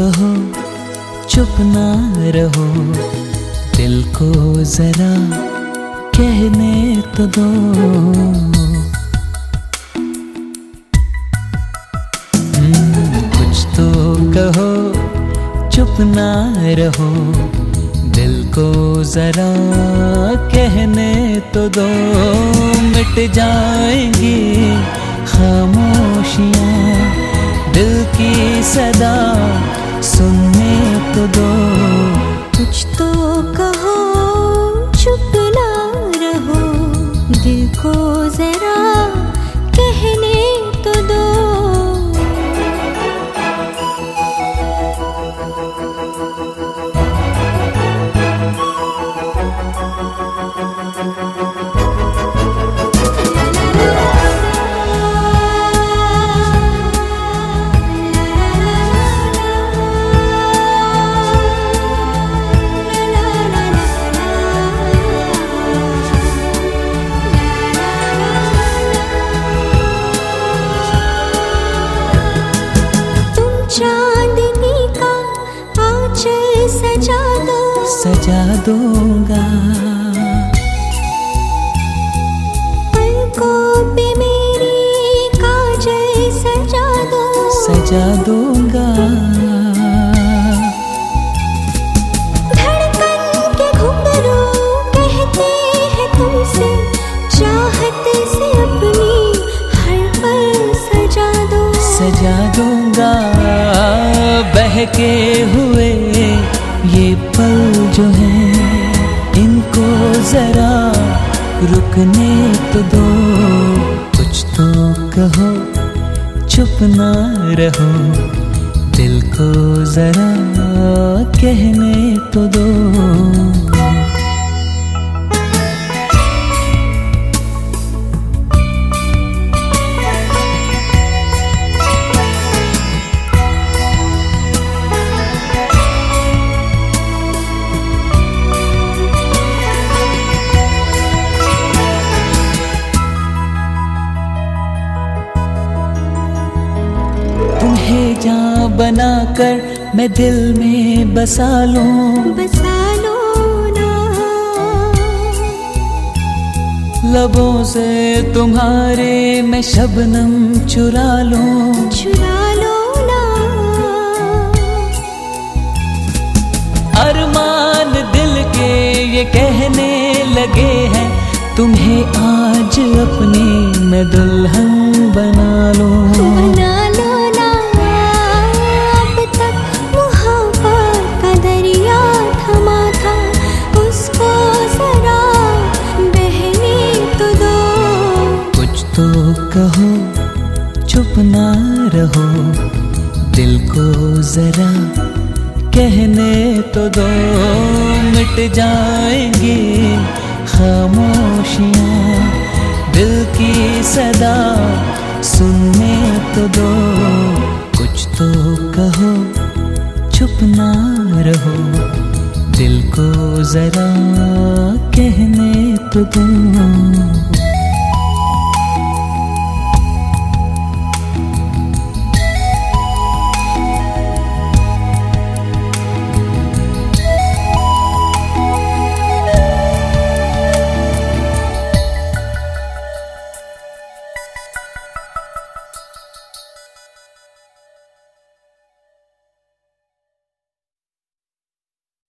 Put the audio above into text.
कहो चुप ना रहो। दिल को जरा कहने तो दो। हम्म, कुछ तो कहो चुप ना रहो। दिल को जरा कहने तो दो। मिट जाएँगी खामोशियाँ। सदा। सुनने तो दो। कुछ तो कहो चुप ना रहो। दिल को जरा सजा दूँगा सजा दो। सजा दूँगा। धड़कन के घुंघरू कहते हैं तुमसे चाहत से अपनी हर पल सजा दो। सजा दूँगा। बहके हुए ये पल जो है, इनको जरा रुकने तो दो। कुछ तो कहो, चुप ना रहो। दिल को जरा कहने तो दो। तुम्हें जा बनाकर मैं दिल में बसा लूँ। बसा लो ना। लबों से तुम्हारे मैं शबनम चुरा लूँ। चुरा लो ना। अरमान दिल के ये कहने लगे हैं तुम्हें आज अपनी मैं दुल्हन बना बना लो तो कहो, चुप ना रहो। दिल को जरा कहने तो दो, मिट जाएँगी खामोशियाँ। दिल की सदा सुनने तो दो। कुछ तो कहो, चुप ना रहो। दिल को जरा कहने तो दो।